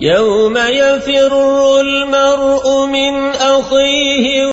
يوم يفر المرء من أخيه